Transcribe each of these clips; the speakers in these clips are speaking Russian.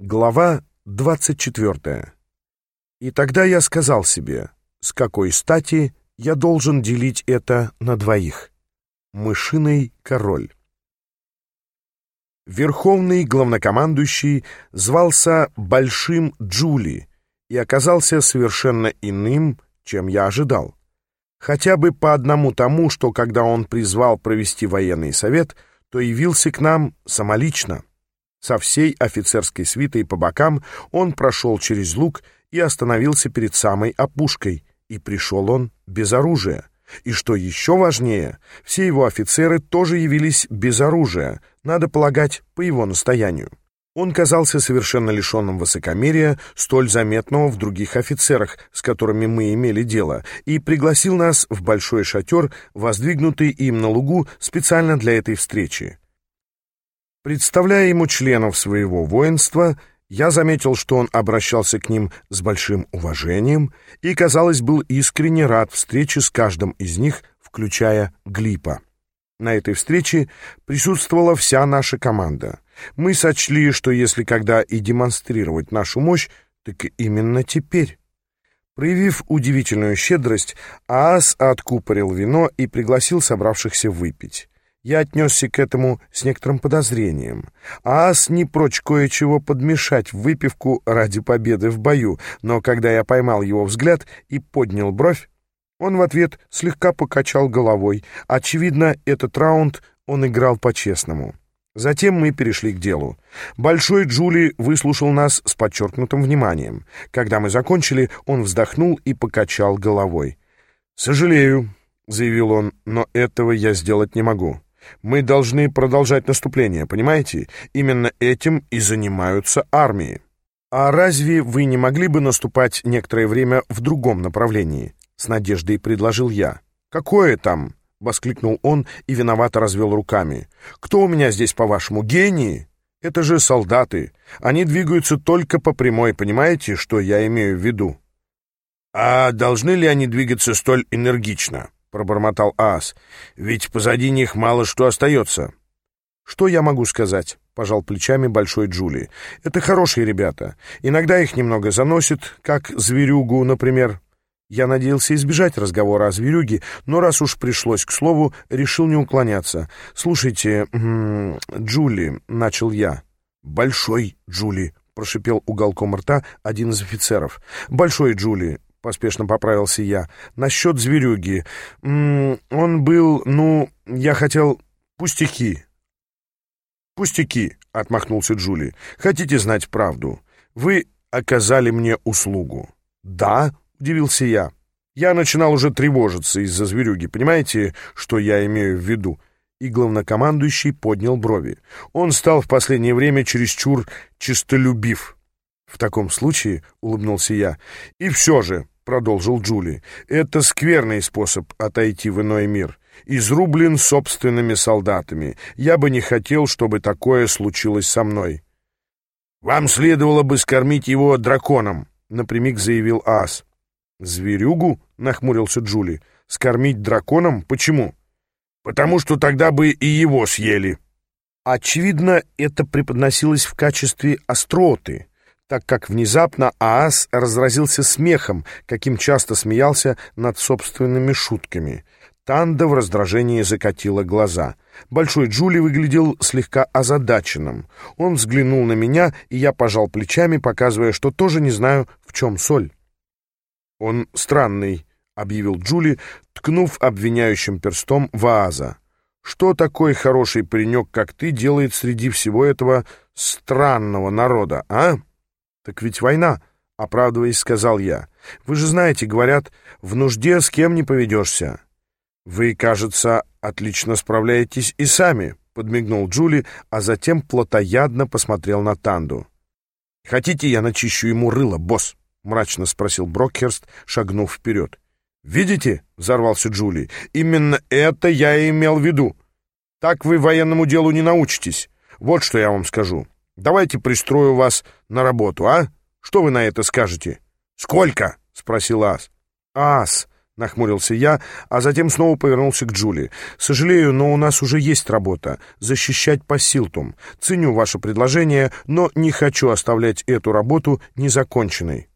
Глава 24. И тогда я сказал себе, с какой стати я должен делить это на двоих. Мышиный король. Верховный главнокомандующий звался Большим Джули и оказался совершенно иным, чем я ожидал. Хотя бы по одному тому, что когда он призвал провести военный совет, то явился к нам самолично. Со всей офицерской свитой по бокам он прошел через луг и остановился перед самой опушкой, и пришел он без оружия. И что еще важнее, все его офицеры тоже явились без оружия, надо полагать, по его настоянию. Он казался совершенно лишенным высокомерия, столь заметного в других офицерах, с которыми мы имели дело, и пригласил нас в большой шатер, воздвигнутый им на лугу специально для этой встречи. Представляя ему членов своего воинства, я заметил, что он обращался к ним с большим уважением и, казалось, был искренне рад встрече с каждым из них, включая Глипа. На этой встрече присутствовала вся наша команда. Мы сочли, что если когда и демонстрировать нашу мощь, так именно теперь. Проявив удивительную щедрость, Аас откупорил вино и пригласил собравшихся выпить. Я отнесся к этому с некоторым подозрением. Аас не прочь кое-чего подмешать в выпивку ради победы в бою, но когда я поймал его взгляд и поднял бровь, он в ответ слегка покачал головой. Очевидно, этот раунд он играл по-честному. Затем мы перешли к делу. Большой Джули выслушал нас с подчеркнутым вниманием. Когда мы закончили, он вздохнул и покачал головой. «Сожалею», — заявил он, — «но этого я сделать не могу». Мы должны продолжать наступление, понимаете? Именно этим и занимаются армии. А разве вы не могли бы наступать некоторое время в другом направлении? С надеждой предложил я. Какое там? Воскликнул он и виновато развел руками. Кто у меня здесь, по-вашему, гении? Это же солдаты. Они двигаются только по прямой, понимаете, что я имею в виду? А должны ли они двигаться столь энергично? — пробормотал Аас. «Ведь позади них мало что остается». «Что я могу сказать?» — пожал плечами Большой Джули. «Это хорошие ребята. Иногда их немного заносит, как зверюгу, например». Я надеялся избежать разговора о зверюге, но раз уж пришлось к слову, решил не уклоняться. «Слушайте, Джули», — начал я. «Большой Джули», — прошипел уголком рта один из офицеров. «Большой Джули, — поспешно поправился я. «Насчет зверюги. М -м, он был, ну, я хотел... Пустяки». «Пустяки», — отмахнулся Джули. «Хотите знать правду? Вы оказали мне услугу». «Да», — удивился я. «Я начинал уже тревожиться из-за зверюги. Понимаете, что я имею в виду?» И главнокомандующий поднял брови. Он стал в последнее время чересчур чистолюбив. «В таком случае», — улыбнулся я, — «и все же», — продолжил Джули, — «это скверный способ отойти в иной мир, изрублен собственными солдатами. Я бы не хотел, чтобы такое случилось со мной». «Вам следовало бы скормить его драконом», — напрямик заявил Ас. «Зверюгу?» — нахмурился Джули. «Скормить драконом? Почему?» «Потому что тогда бы и его съели». Очевидно, это преподносилось в качестве остроты, так как внезапно Аас разразился смехом, каким часто смеялся над собственными шутками. Танда в раздражении закатила глаза. Большой Джули выглядел слегка озадаченным. Он взглянул на меня, и я пожал плечами, показывая, что тоже не знаю, в чем соль. «Он странный», — объявил Джули, ткнув обвиняющим перстом в Ааза. «Что такой хороший паренек, как ты, делает среди всего этого странного народа, а?» «Так ведь война», — оправдываясь, сказал я. «Вы же знаете, говорят, в нужде с кем не поведешься». «Вы, кажется, отлично справляетесь и сами», — подмигнул Джули, а затем плотоядно посмотрел на Танду. «Хотите, я начищу ему рыло, босс?» — мрачно спросил Брокхерст, шагнув вперед. «Видите?» — взорвался Джули. «Именно это я и имел в виду. Так вы военному делу не научитесь. Вот что я вам скажу. Давайте пристрою вас на работу, а? Что вы на это скажете?» «Сколько?» — спросил Ас. «Ас!» — Нахмурился я, а затем снова повернулся к Джули. «Сожалею, но у нас уже есть работа. Защищать Пассилтум. Ценю ваше предложение, но не хочу оставлять эту работу незаконченной».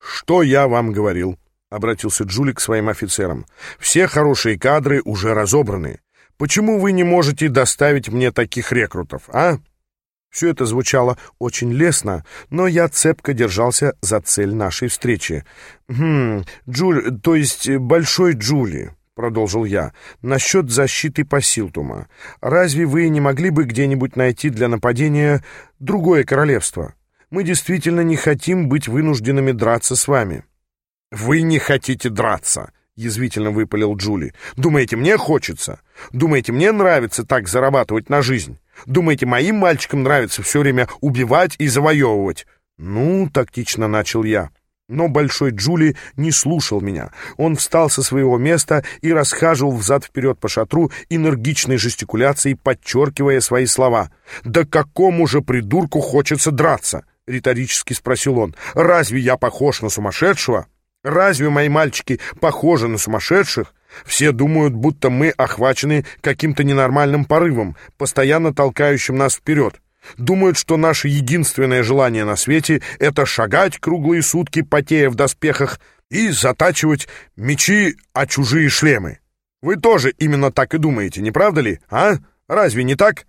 «Что я вам говорил?» — обратился Джули к своим офицерам. «Все хорошие кадры уже разобраны. Почему вы не можете доставить мне таких рекрутов, а?» Все это звучало очень лестно, но я цепко держался за цель нашей встречи. «Хм, Джуль, то есть Большой Джули», — продолжил я, — «насчет защиты Пасилтума. Разве вы не могли бы где-нибудь найти для нападения другое королевство? Мы действительно не хотим быть вынужденными драться с вами». «Вы не хотите драться», — язвительно выпалил Джули. «Думаете, мне хочется? Думаете, мне нравится так зарабатывать на жизнь?» Думаете, моим мальчикам нравится все время убивать и завоевывать?» «Ну, тактично начал я». Но Большой Джули не слушал меня. Он встал со своего места и расхаживал взад-вперед по шатру энергичной жестикуляцией, подчеркивая свои слова. «Да какому же придурку хочется драться?» — риторически спросил он. «Разве я похож на сумасшедшего? Разве мои мальчики похожи на сумасшедших? Все думают, будто мы охвачены каким-то ненормальным порывом, постоянно толкающим нас вперед. Думают, что наше единственное желание на свете — это шагать круглые сутки, потея в доспехах, и затачивать мечи о чужие шлемы. Вы тоже именно так и думаете, не правда ли, а? Разве не так?»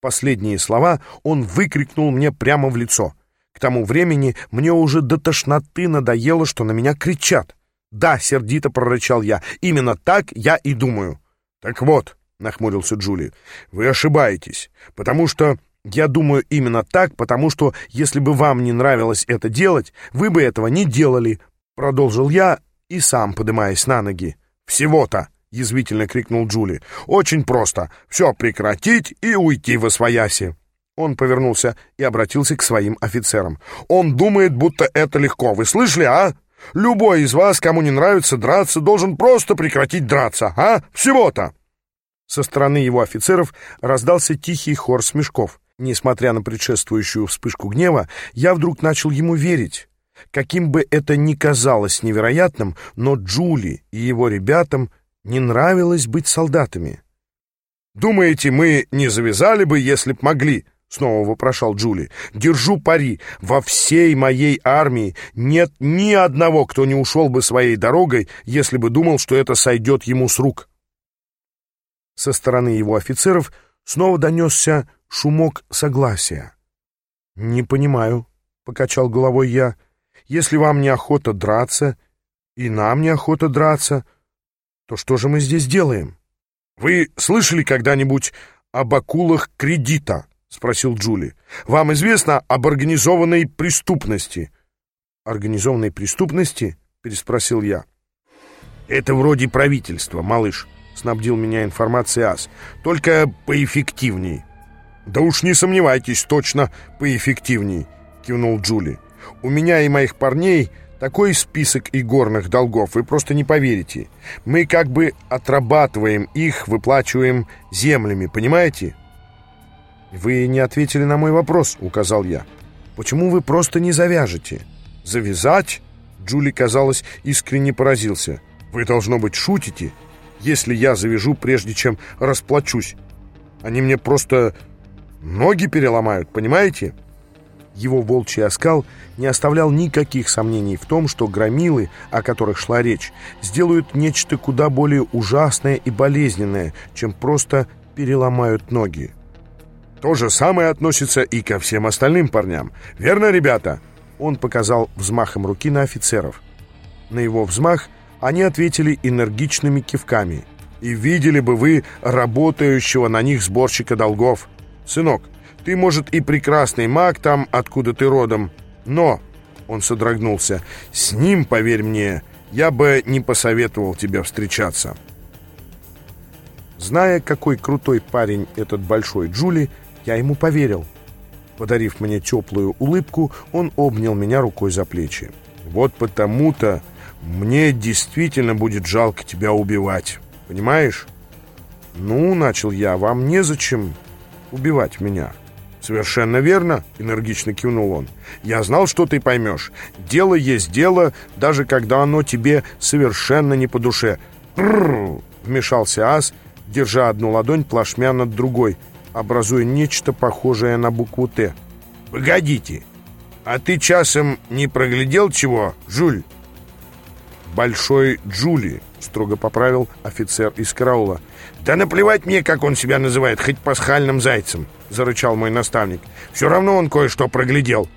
Последние слова он выкрикнул мне прямо в лицо. К тому времени мне уже до тошноты надоело, что на меня кричат. «Да», — сердито прорычал я, — «именно так я и думаю». «Так вот», — нахмурился Джули, — «вы ошибаетесь, потому что...» «Я думаю именно так, потому что, если бы вам не нравилось это делать, вы бы этого не делали», — продолжил я и сам, подымаясь на ноги. «Всего-то!» — язвительно крикнул Джули. «Очень просто. Все прекратить и уйти во свояси». Он повернулся и обратился к своим офицерам. «Он думает, будто это легко. Вы слышали, а? Любой из вас, кому не нравится драться, должен просто прекратить драться, а? Всего-то!» Со стороны его офицеров раздался тихий хор смешков. Несмотря на предшествующую вспышку гнева, я вдруг начал ему верить. Каким бы это ни казалось невероятным, но Джули и его ребятам не нравилось быть солдатами. «Думаете, мы не завязали бы, если б могли?» Снова вопрошал Джули. «Держу пари, во всей моей армии нет ни одного, кто не ушел бы своей дорогой, если бы думал, что это сойдет ему с рук». Со стороны его офицеров снова донесся шумок согласия. «Не понимаю», — покачал головой я. «Если вам неохота драться, и нам неохота драться, то что же мы здесь делаем?» «Вы слышали когда-нибудь об акулах кредита?» — спросил Джули. «Вам известно об организованной преступности?» «Организованной преступности?» — переспросил я. «Это вроде правительства, малыш», — снабдил меня информацией ас. «Только поэффективней». «Да уж не сомневайтесь, точно поэффективней», — кивнул Джули. «У меня и моих парней такой список игорных долгов, вы просто не поверите. Мы как бы отрабатываем их, выплачиваем землями, понимаете?» «Вы не ответили на мой вопрос», — указал я. «Почему вы просто не завяжете?» «Завязать?» Джули, казалось, искренне поразился. «Вы, должно быть, шутите, если я завяжу, прежде чем расплачусь. Они мне просто ноги переломают, понимаете?» Его волчий оскал не оставлял никаких сомнений в том, что громилы, о которых шла речь, сделают нечто куда более ужасное и болезненное, чем просто переломают ноги. То же самое относится и ко всем остальным парням. Верно, ребята?» Он показал взмахом руки на офицеров. На его взмах они ответили энергичными кивками. «И видели бы вы работающего на них сборщика долгов. Сынок, ты, может, и прекрасный маг там, откуда ты родом, но...» Он содрогнулся. «С ним, поверь мне, я бы не посоветовал тебе встречаться». Зная, какой крутой парень этот большой Джули, я ему поверил. Подарив мне теплую улыбку, он обнял меня рукой за плечи. «Вот потому-то мне действительно будет жалко тебя убивать. Понимаешь?» «Ну, — начал я, — вам незачем убивать меня. «Совершенно верно», — энергично кивнул он. «Я знал, что ты поймешь. Дело есть дело, даже когда оно тебе совершенно не по душе». «Прррр!» — вмешался ас, держа одну ладонь плашмя над другой, образуя нечто похожее на букву «Т». «Погодите, а ты часом не проглядел чего, Жуль?» «Большой Джули», — строго поправил офицер из караула. «Да наплевать мне, как он себя называет, хоть пасхальным зайцем», — зарычал мой наставник. «Все равно он кое-что проглядел».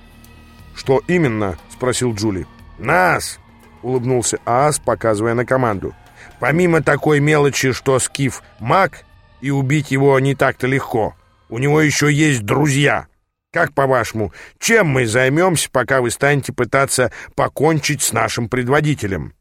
«Что именно?» — спросил Джули. «Нас!» — улыбнулся Аас, показывая на команду. «Помимо такой мелочи, что Скиф маг, и убить его не так-то легко, у него еще есть друзья». Как по-вашему, чем мы займемся, пока вы станете пытаться покончить с нашим предводителем?»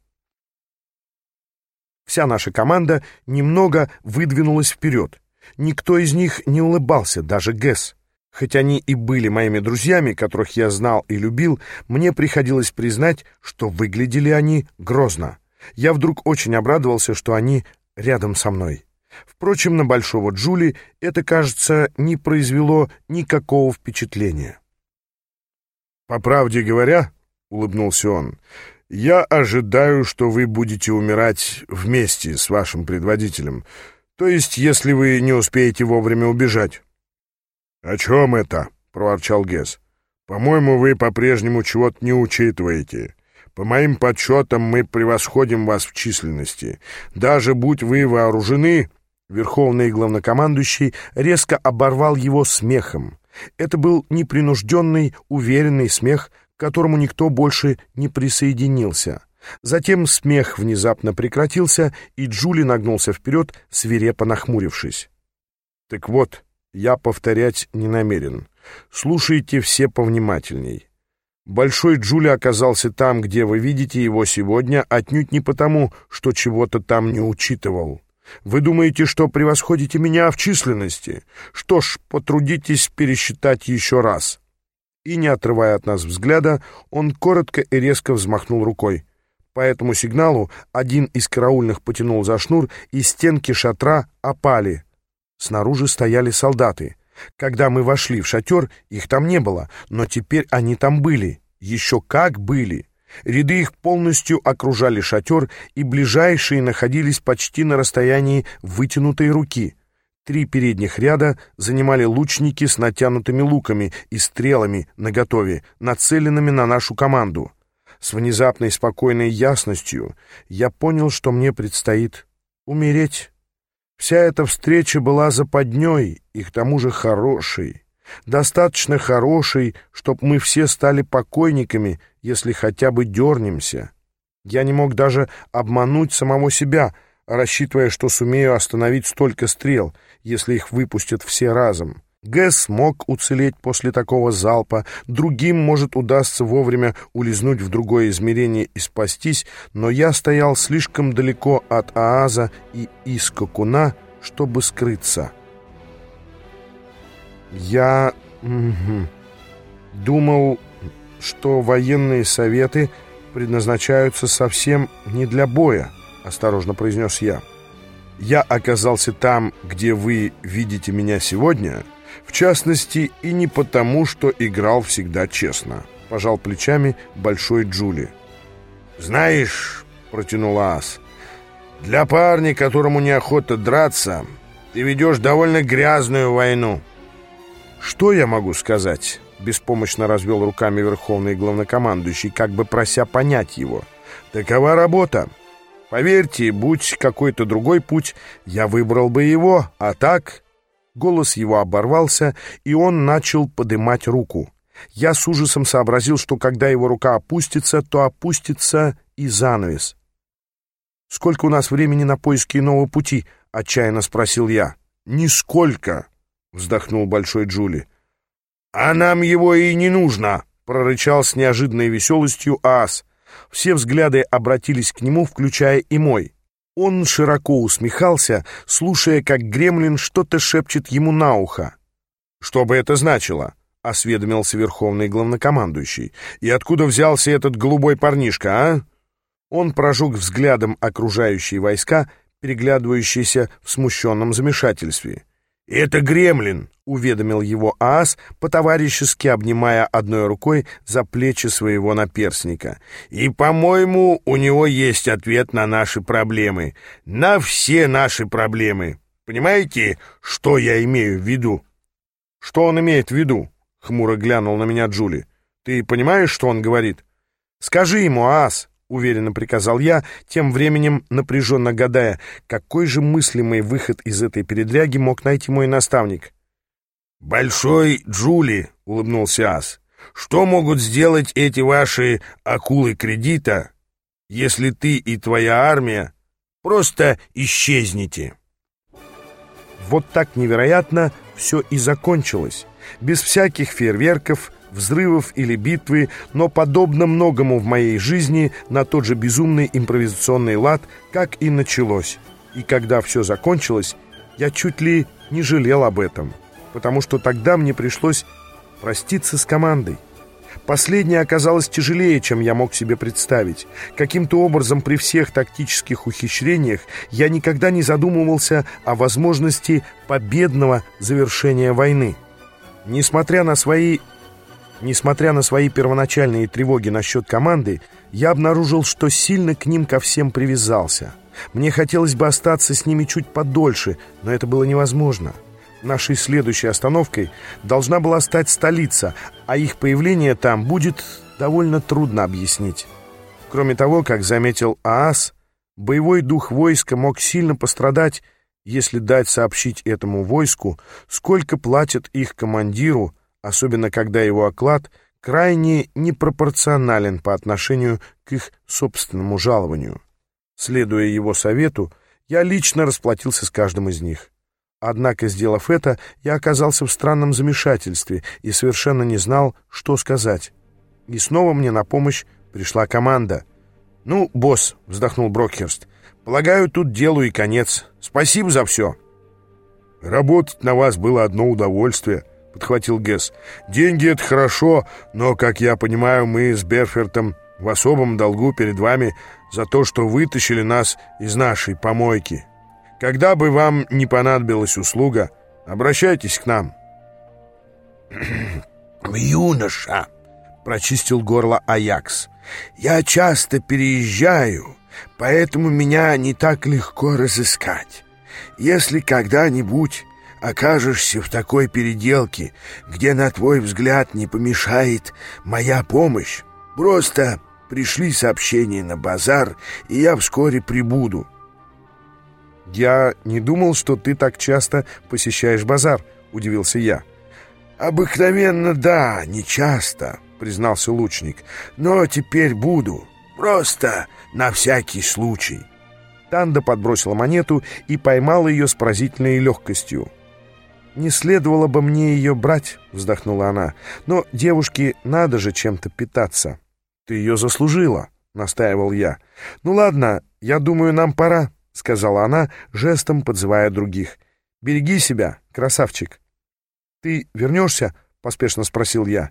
Вся наша команда немного выдвинулась вперед. Никто из них не улыбался, даже Гэс. Хоть они и были моими друзьями, которых я знал и любил, мне приходилось признать, что выглядели они грозно. Я вдруг очень обрадовался, что они рядом со мной. Впрочем, на Большого Джули это, кажется, не произвело никакого впечатления. «По правде говоря», — улыбнулся он, — «я ожидаю, что вы будете умирать вместе с вашим предводителем, то есть если вы не успеете вовремя убежать». «О чем это?» — проворчал Гес. «По-моему, вы по-прежнему чего-то не учитываете». По моим подсчетам, мы превосходим вас в численности. Даже будь вы вооружены, Верховный главнокомандующий резко оборвал его смехом. Это был непринужденный, уверенный смех, к которому никто больше не присоединился. Затем смех внезапно прекратился, и Джули нагнулся вперед, свирепо нахмурившись. «Так вот, я повторять не намерен. Слушайте все повнимательней. Большой Джули оказался там, где вы видите его сегодня, отнюдь не потому, что чего-то там не учитывал». Вы думаете, что превосходите меня в численности? Что ж, потрудитесь пересчитать еще раз». И, не отрывая от нас взгляда, он коротко и резко взмахнул рукой. По этому сигналу один из караульных потянул за шнур, и стенки шатра опали. Снаружи стояли солдаты. Когда мы вошли в шатер, их там не было, но теперь они там были. Еще как были. Ряды их полностью окружали шатер, и ближайшие находились почти на расстоянии вытянутой руки. Три передних ряда занимали лучники с натянутыми луками и стрелами наготове, нацеленными на нашу команду. С внезапной спокойной ясностью я понял, что мне предстоит умереть. Вся эта встреча была западней и к тому же хорошей достаточно хороший, чтоб мы все стали покойниками, если хотя бы дернемся. Я не мог даже обмануть самого себя, рассчитывая, что сумею остановить столько стрел, если их выпустят все разом. Гэс смог уцелеть после такого залпа, другим, может, удастся вовремя улизнуть в другое измерение и спастись, но я стоял слишком далеко от Ааза и Искокуна, чтобы скрыться». Я думал, что военные советы предназначаются совсем не для боя, осторожно произнес я. Я оказался там, где вы видите меня сегодня, в частности, и не потому, что играл всегда честно, пожал плечами большой Джули. Знаешь, протянул Ас, для парня, которому неохота драться, ты ведешь довольно грязную войну. «Что я могу сказать?» — беспомощно развел руками верховный главнокомандующий, как бы прося понять его. «Такова работа. Поверьте, будь какой-то другой путь, я выбрал бы его, а так...» Голос его оборвался, и он начал подымать руку. Я с ужасом сообразил, что когда его рука опустится, то опустится и занавес. «Сколько у нас времени на поиски нового пути?» — отчаянно спросил я. «Нисколько!» — вздохнул Большой Джули. «А нам его и не нужно!» — прорычал с неожиданной веселостью Ас. Все взгляды обратились к нему, включая и мой. Он широко усмехался, слушая, как гремлин что-то шепчет ему на ухо. «Что бы это значило?» — осведомился верховный главнокомандующий. «И откуда взялся этот голубой парнишка, а?» Он прожег взглядом окружающие войска, переглядывающиеся в смущенном замешательстве. «Это гремлин», — уведомил его Аас, по-товарищески обнимая одной рукой за плечи своего наперсника. «И, по-моему, у него есть ответ на наши проблемы. На все наши проблемы. Понимаете, что я имею в виду?» «Что он имеет в виду?» — хмуро глянул на меня Джули. «Ты понимаешь, что он говорит?» «Скажи ему, Аас!» — уверенно приказал я, тем временем напряженно гадая, какой же мыслимый выход из этой передряги мог найти мой наставник. «Большой Джули!» — улыбнулся Ас. «Что могут сделать эти ваши акулы кредита, если ты и твоя армия просто исчезнете?» Вот так невероятно все и закончилось. Без всяких фейерверков, взрывов или битвы, но подобно многому в моей жизни на тот же безумный импровизационный лад, как и началось. И когда все закончилось, я чуть ли не жалел об этом, потому что тогда мне пришлось проститься с командой. Последнее оказалось тяжелее, чем я мог себе представить. Каким-то образом при всех тактических ухищрениях я никогда не задумывался о возможности победного завершения войны. Несмотря на свои Несмотря на свои первоначальные тревоги насчет команды, я обнаружил, что сильно к ним ко всем привязался. Мне хотелось бы остаться с ними чуть подольше, но это было невозможно. Нашей следующей остановкой должна была стать столица, а их появление там будет довольно трудно объяснить. Кроме того, как заметил ААС, боевой дух войска мог сильно пострадать, если дать сообщить этому войску, сколько платят их командиру, особенно когда его оклад крайне непропорционален по отношению к их собственному жалованию. Следуя его совету, я лично расплатился с каждым из них. Однако, сделав это, я оказался в странном замешательстве и совершенно не знал, что сказать. И снова мне на помощь пришла команда. «Ну, босс», — вздохнул Брокхерст, — «полагаю, тут делу и конец. Спасибо за все». «Работать на вас было одно удовольствие», — подхватил Гесс. «Деньги — это хорошо, но, как я понимаю, мы с Берфертом в особом долгу перед вами за то, что вытащили нас из нашей помойки». Когда бы вам не понадобилась услуга, обращайтесь к нам». «Юноша», — прочистил горло Аякс, — «я часто переезжаю, поэтому меня не так легко разыскать. Если когда-нибудь окажешься в такой переделке, где, на твой взгляд, не помешает моя помощь, просто пришли сообщение на базар, и я вскоре прибуду». «Я не думал, что ты так часто посещаешь базар», — удивился я. «Обыкновенно да, не часто», — признался лучник. «Но теперь буду. Просто на всякий случай». Танда подбросила монету и поймала ее с поразительной легкостью. «Не следовало бы мне ее брать», — вздохнула она. «Но девушке надо же чем-то питаться». «Ты ее заслужила», — настаивал я. «Ну ладно, я думаю, нам пора». — сказала она, жестом подзывая других. «Береги себя, красавчик». «Ты вернешься?» — поспешно спросил я.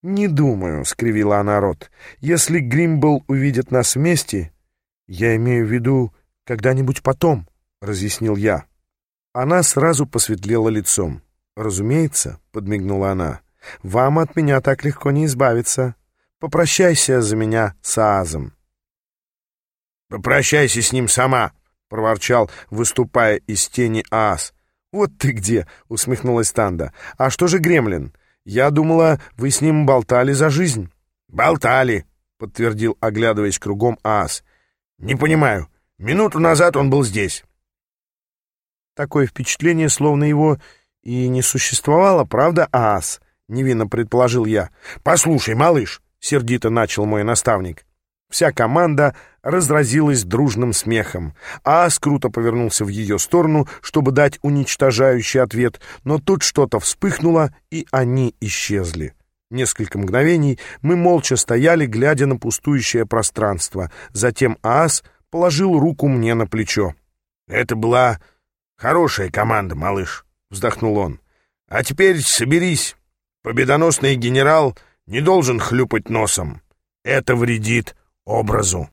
«Не думаю», — скривила она рот. «Если Гримбл увидит нас вместе...» «Я имею в виду когда-нибудь потом», — разъяснил я. Она сразу посветлела лицом. «Разумеется», — подмигнула она, — «вам от меня так легко не избавиться. Попрощайся за меня с Аазом». «Попрощайся с ним сама», — проворчал, выступая из тени ас. «Вот ты где!» — усмехнулась Танда. «А что же Гремлин? Я думала, вы с ним болтали за жизнь». «Болтали», — подтвердил, оглядываясь кругом ас. «Не понимаю. Минуту назад он был здесь». Такое впечатление, словно его и не существовало, правда, ас? Невинно предположил я. «Послушай, малыш», — сердито начал мой наставник. Вся команда разразилась дружным смехом. Аас круто повернулся в ее сторону, чтобы дать уничтожающий ответ, но тут что-то вспыхнуло, и они исчезли. Несколько мгновений мы молча стояли, глядя на пустующее пространство. Затем Аас положил руку мне на плечо. «Это была хорошая команда, малыш», — вздохнул он. «А теперь соберись. Победоносный генерал не должен хлюпать носом. Это вредит образу.